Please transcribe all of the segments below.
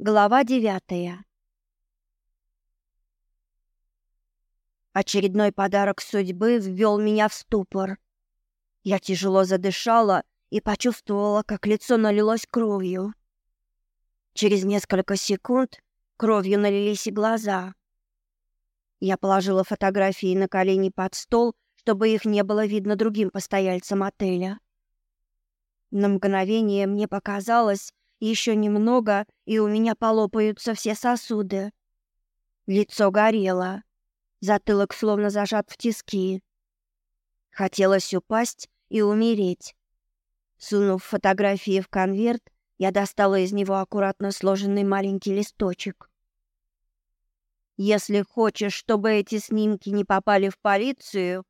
Глава девятая. Очередной подарок судьбы ввел меня в ступор. Я тяжело задышала и почувствовала, как лицо налилось кровью. Через несколько секунд кровью налились и глаза. Я положила фотографии на колени под стол, чтобы их не было видно другим постояльцам отеля. На мгновение мне показалось, еще немного, и у меня полопаются все сосуды. Лицо горело. Затылок словно зажат в тиски. Хотелось упасть и умереть. Сунув фотографии в конверт, я достала из него аккуратно сложенный маленький листочек. Если хочешь, чтобы эти снимки не попали в полицию,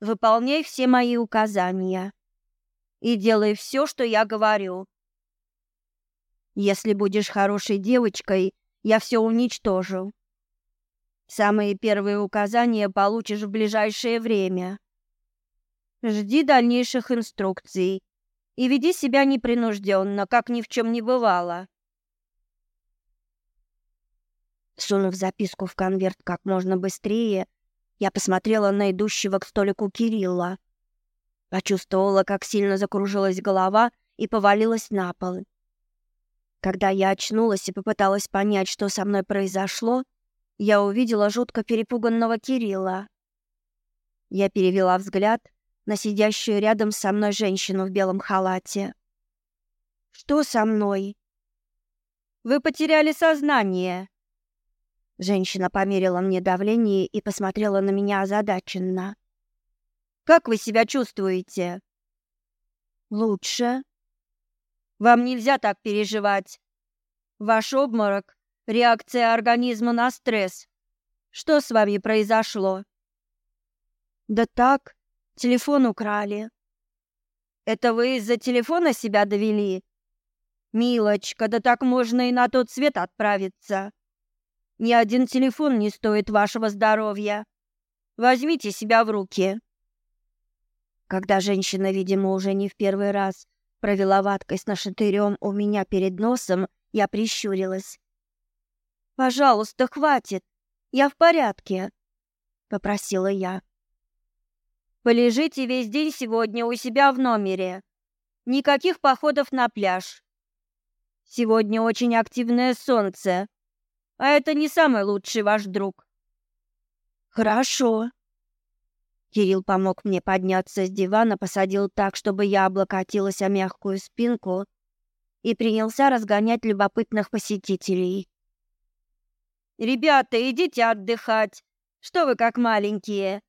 выполняй все мои указания и делай все, что я говорю. Если будешь хорошей девочкой, я все уничтожу. Самые первые указания получишь в ближайшее время. Жди дальнейших инструкций и веди себя непринужденно, как ни в чем не бывало. Сунув записку в конверт как можно быстрее, я посмотрела на идущего к столику Кирилла. Почувствовала, как сильно закружилась голова и повалилась на пол. Когда я очнулась и попыталась понять, что со мной произошло, я увидела жутко перепуганного Кирилла. Я перевела взгляд на сидящую рядом со мной женщину в белом халате. Что со мной? Вы потеряли сознание. Женщина померила мне давление и посмотрела на меня озадаченно. Как вы себя чувствуете? Лучше. Вам нельзя так переживать. Ваш обморок — реакция организма на стресс. Что с вами произошло? Да так, телефон украли. Это вы из-за телефона себя довели? Милочка, да так можно и на тот свет отправиться. Ни один телефон не стоит вашего здоровья. Возьмите себя в руки. Когда женщина, видимо, уже не в первый раз провела ваткой с нашатырем у меня перед носом, я прищурилась. «Пожалуйста, хватит, я в порядке», — попросила я. «Полежите весь день сегодня у себя в номере. Никаких походов на пляж. Сегодня очень активное солнце, а это не самый лучший ваш друг». «Хорошо», Кирилл помог мне подняться с дивана, посадил так, чтобы я облокотилась о мягкую спинку и принялся разгонять любопытных посетителей. «Ребята, идите отдыхать. Что вы как маленькие?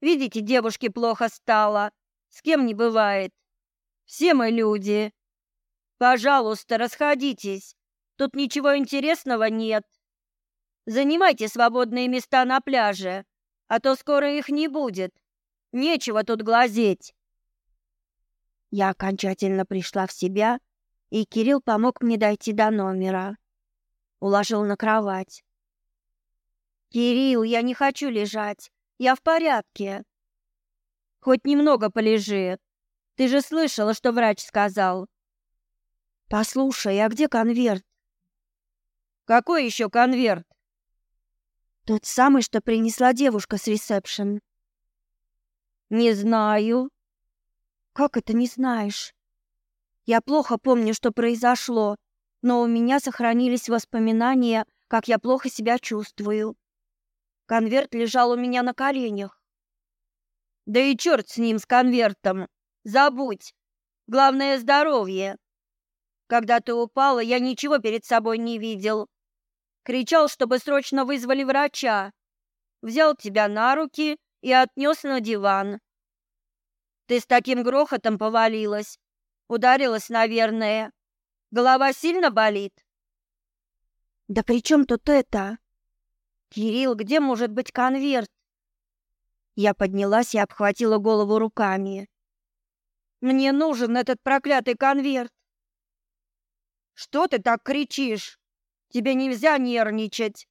Видите, девушке плохо стало. С кем не бывает. Все мы люди. Пожалуйста, расходитесь. Тут ничего интересного нет. Занимайте свободные места на пляже а то скоро их не будет. Нечего тут глазеть. Я окончательно пришла в себя, и Кирилл помог мне дойти до номера. Уложил на кровать. Кирилл, я не хочу лежать. Я в порядке. Хоть немного полежи. Ты же слышала, что врач сказал. Послушай, а где конверт? Какой еще конверт? Тот самый, что принесла девушка с ресепшн. Не знаю. Как это не знаешь? Я плохо помню, что произошло, но у меня сохранились воспоминания, как я плохо себя чувствую. Конверт лежал у меня на коленях. Да и черт с ним, с конвертом. Забудь. Главное здоровье. Когда ты упала, я ничего перед собой не видел. Кричал, чтобы срочно вызвали врача. Взял тебя на руки и отнес на диван. Ты с таким грохотом повалилась. Ударилась, наверное. Голова сильно болит? Да при чем тут это? Кирилл, где может быть конверт? Я поднялась и обхватила голову руками. Мне нужен этот проклятый конверт. Что ты так кричишь? Тебе нельзя нервничать.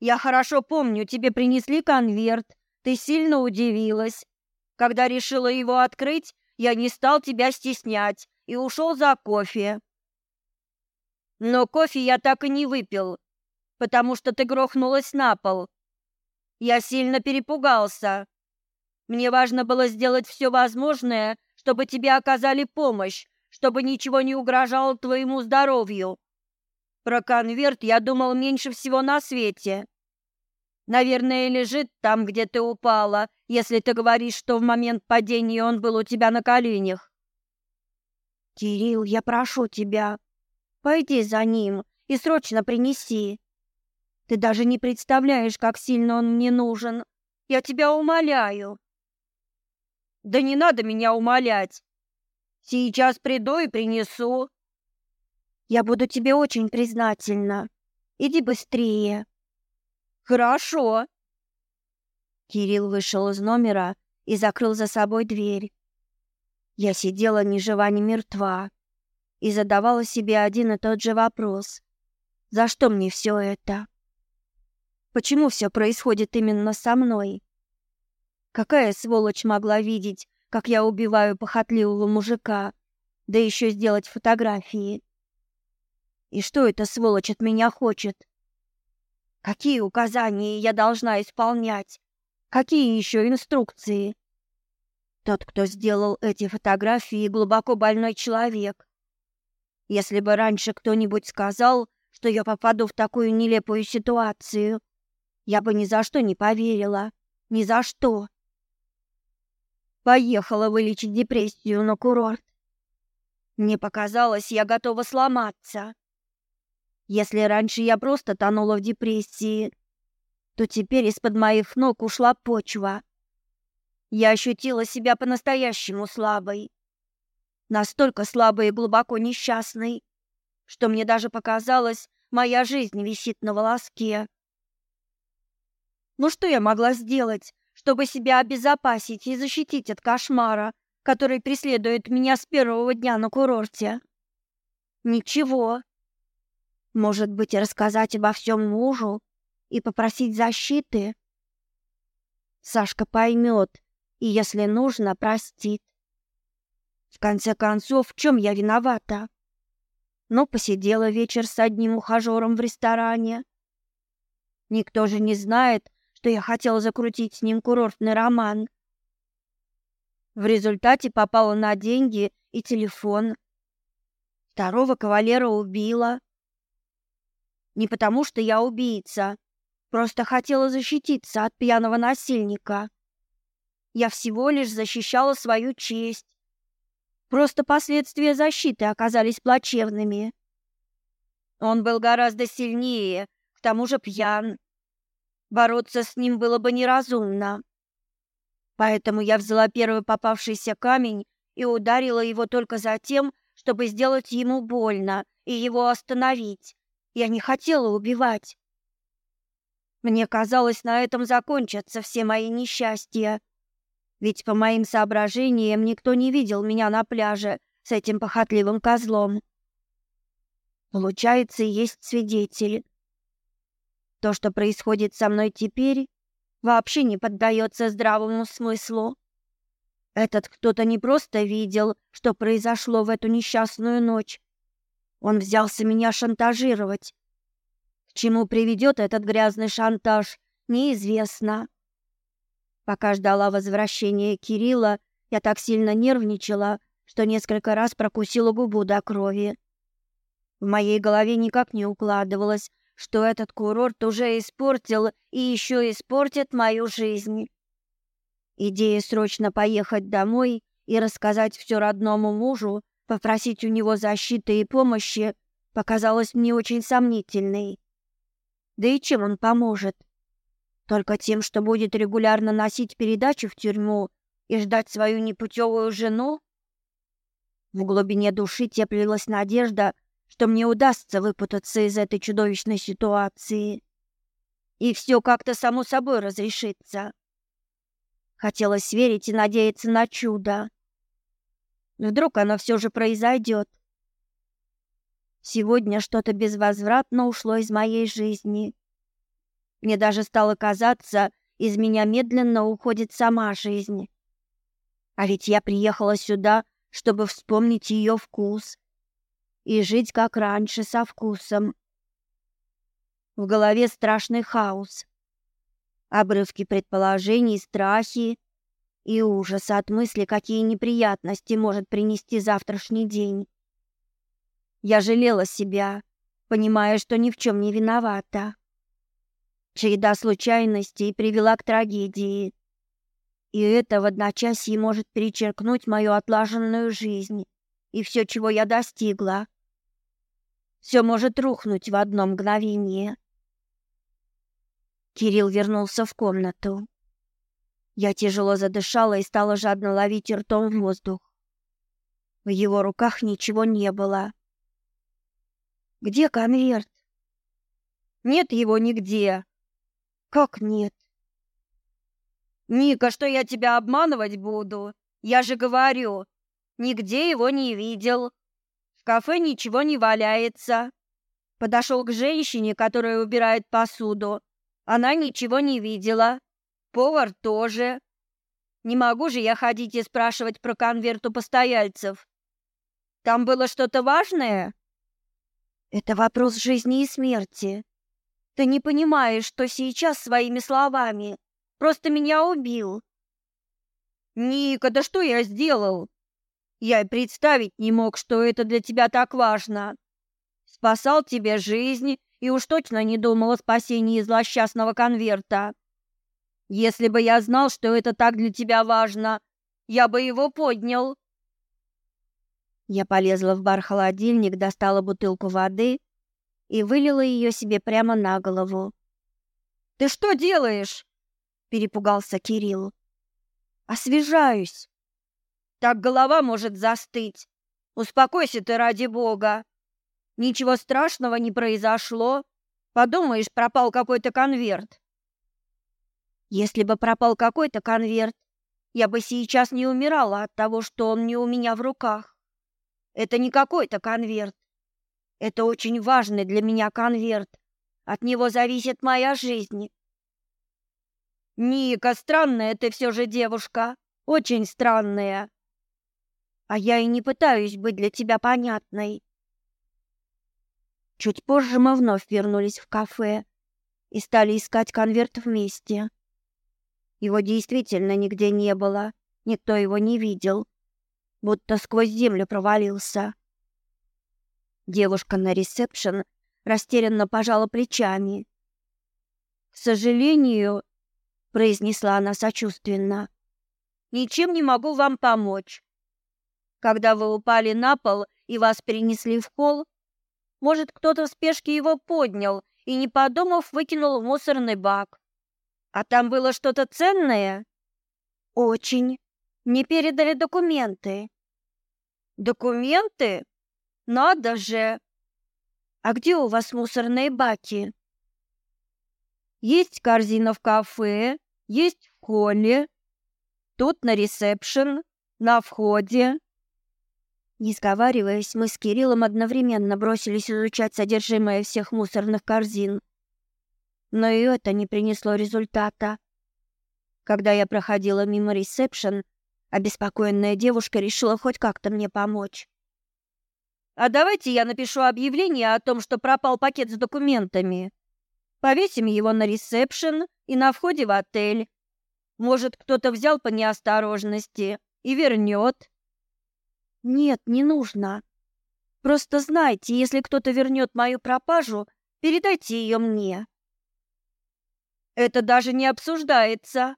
Я хорошо помню, тебе принесли конверт. Ты сильно удивилась. Когда решила его открыть, я не стал тебя стеснять и ушел за кофе. Но кофе я так и не выпил, потому что ты грохнулась на пол. Я сильно перепугался. Мне важно было сделать все возможное, чтобы тебе оказали помощь, чтобы ничего не угрожало твоему здоровью. Про конверт я думал меньше всего на свете. Наверное, лежит там, где ты упала, если ты говоришь, что в момент падения он был у тебя на коленях. Кирилл, я прошу тебя, пойди за ним и срочно принеси. Ты даже не представляешь, как сильно он мне нужен. Я тебя умоляю. Да не надо меня умолять. Сейчас приду и принесу. Я буду тебе очень признательна. Иди быстрее. Хорошо. Кирилл вышел из номера и закрыл за собой дверь. Я сидела ни жива, ни мертва и задавала себе один и тот же вопрос. За что мне все это? Почему все происходит именно со мной? Какая сволочь могла видеть, как я убиваю похотливого мужика, да еще сделать фотографии? И что эта сволочь от меня хочет? Какие указания я должна исполнять? Какие еще инструкции? Тот, кто сделал эти фотографии, глубоко больной человек. Если бы раньше кто-нибудь сказал, что я попаду в такую нелепую ситуацию, я бы ни за что не поверила. Ни за что. Поехала вылечить депрессию на курорт. Мне показалось, я готова сломаться. Если раньше я просто тонула в депрессии, то теперь из-под моих ног ушла почва. Я ощутила себя по-настоящему слабой. Настолько слабой и глубоко несчастной, что мне даже показалось, моя жизнь висит на волоске. Ну что я могла сделать, чтобы себя обезопасить и защитить от кошмара, который преследует меня с первого дня на курорте? Ничего. Может быть, рассказать обо всем мужу и попросить защиты? Сашка поймет и, если нужно, простит. В конце концов, в чем я виновата? Ну, посидела вечер с одним ухажером в ресторане. Никто же не знает, что я хотела закрутить с ним курортный роман. В результате попала на деньги и телефон. Второго кавалера убила. Не потому, что я убийца. Просто хотела защититься от пьяного насильника. Я всего лишь защищала свою честь. Просто последствия защиты оказались плачевными. Он был гораздо сильнее, к тому же пьян. Бороться с ним было бы неразумно. Поэтому я взяла первый попавшийся камень и ударила его только за тем, чтобы сделать ему больно и его остановить. Я не хотела убивать. Мне казалось, на этом закончатся все мои несчастья. Ведь по моим соображениям никто не видел меня на пляже с этим похотливым козлом. Получается, есть свидетели. То, что происходит со мной теперь, вообще не поддается здравому смыслу. Этот кто-то не просто видел, что произошло в эту несчастную ночь, он взялся меня шантажировать. К чему приведет этот грязный шантаж, неизвестно. Пока ждала возвращения Кирилла, я так сильно нервничала, что несколько раз прокусила губу до крови. В моей голове никак не укладывалось, что этот курорт уже испортил и еще испортит мою жизнь. Идея срочно поехать домой и рассказать все родному мужу Попросить у него защиты и помощи показалось мне очень сомнительной. Да и чем он поможет? Только тем, что будет регулярно носить передачи в тюрьму и ждать свою непутевую жену? В глубине души теплилась надежда, что мне удастся выпутаться из этой чудовищной ситуации. И все как-то само собой разрешится. Хотелось верить и надеяться на чудо. Вдруг оно все же произойдет. Сегодня что-то безвозвратно ушло из моей жизни. Мне даже стало казаться, из меня медленно уходит сама жизнь. А ведь я приехала сюда, чтобы вспомнить ее вкус. и жить как раньше со вкусом. В голове страшный хаос. Обрывки предположений, страхи и ужас от мысли, какие неприятности может принести завтрашний день. Я жалела себя, понимая, что ни в чем не виновата. Череда случайностей привела к трагедии. И это в одночасье может перечеркнуть мою отлаженную жизнь и все, чего я достигла. Все может рухнуть в одно мгновение. Кирилл вернулся в комнату. Я тяжело задышала и стала жадно ловить ртом воздух. В его руках ничего не было. Где конверт? Нет его нигде. Как нет? Ника, что я тебя обманывать буду? Я же говорю, нигде его не видел. В кафе ничего не валяется. Подошел к женщине, которая убирает посуду. Она ничего не видела. Повар тоже. Не могу же я ходить и спрашивать про конверт у постояльцев. Там было что-то важное? Это вопрос жизни и смерти. Ты не понимаешь, что сейчас своими словами просто меня убил. Ника, да что я сделал? Я и представить не мог, что это для тебя так важно. Спасал тебе жизнь и уж точно не думал о спасении злосчастного конверта. Если бы я знал, что это так для тебя важно, я бы его поднял. Я полезла в бар-холодильник, достала бутылку воды и вылила ее себе прямо на голову. «Ты что делаешь?» — перепугался Кирилл. «Освежаюсь». «Так голова может застыть. Успокойся ты ради бога. Ничего страшного не произошло. Подумаешь, пропал какой-то конверт». «Если бы пропал какой-то конверт, я бы сейчас не умирала от того, что он не у меня в руках. Это не какой-то конверт. Это очень важный для меня конверт. От него зависит моя жизнь. Ника, странная ты все же девушка, очень странная. А я и не пытаюсь быть для тебя понятной. Чуть позже мы вновь вернулись в кафе и стали искать конверт вместе. Его действительно нигде не было, никто его не видел, будто сквозь землю провалился. Девушка на ресепшн растерянно пожала плечами. «К сожалению», — произнесла она сочувственно, — «ничем не могу вам помочь. Когда вы упали на пол и вас перенесли в холл, может, кто-то в спешке его поднял и, не подумав, выкинул в мусорный бак. А там было что-то ценное?» «Очень. Мне передали документы». «Документы?» Надо же! А где у вас мусорные баки? Есть корзина в кафе, есть в холле, тут на ресепшн, на входе. Не сговариваясь, мы с Кириллом одновременно бросились изучать содержимое всех мусорных корзин. Но и это не принесло результата. Когда я проходила мимо ресепшн, обеспокоенная девушка решила хоть как-то мне помочь. А давайте я напишу объявление о том, что пропал пакет с документами. Повесим его на ресепшн и на входе в отель. Может, кто-то взял по неосторожности и вернет. Нет, не нужно. Просто знайте, если кто-то вернет мою пропажу, передайте ее мне. Это даже не обсуждается.